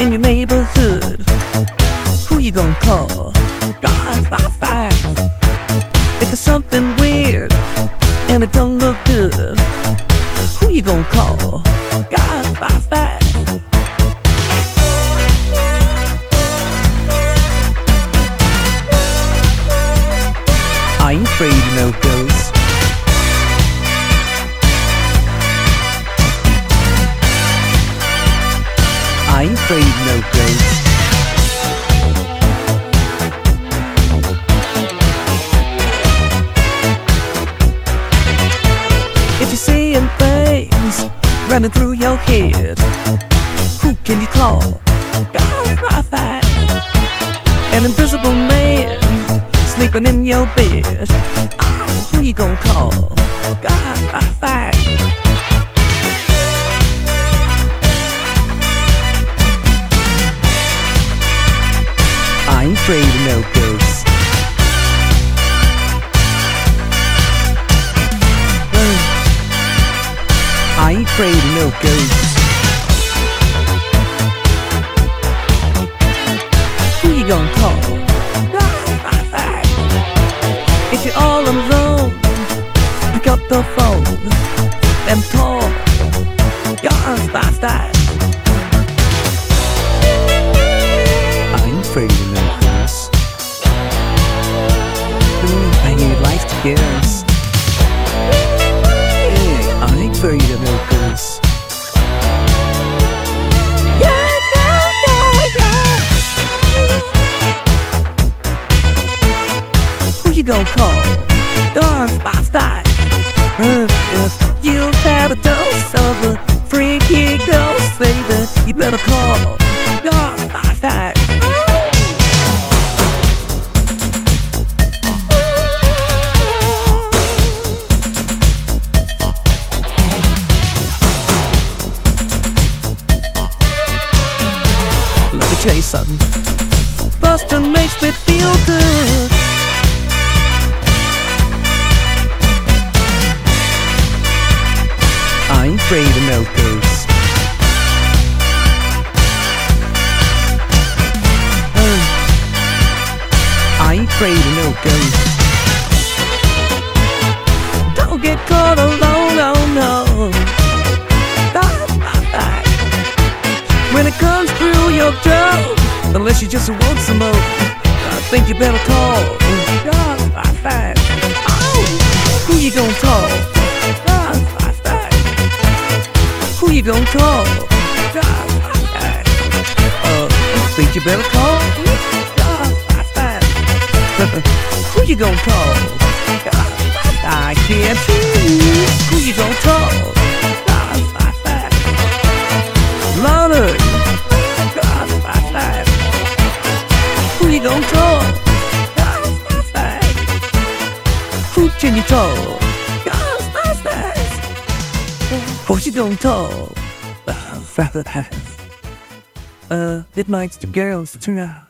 in your neighborhood, who you gonna call? God, by five. If there's something weird and it don't look good, who you gonna call? If you're seeing things running through your head, who can you call? God, I find an invisible man sleeping in your bed. Oh, who you gonna call? God, afraid of no ghosts. I ain't afraid of no ghosts. Who you gonna call? If you're all alone, pick up the phone and talk. Your style style. I ain't afraid Yeah, yeah, yeah. Who you gonna call? Uh, if you've had a dose of the freaky ghost, baby, you better call. Something. Boston makes me feel good. I ain't afraid of no ghosts. Uh, I ain't afraid of no ghosts. Don't get caught alone, oh no. Unless you just wants some more, I think you better call. God, my five. Oh, who you gonna call? God, my five. Who you gonna call? God, my five. Uh, think you better call? God, my five. who you gonna call? I can't choose. Who you gonna call? Call? God, my five. Who you gonna call? Uh, uh, midnight girls, tonight.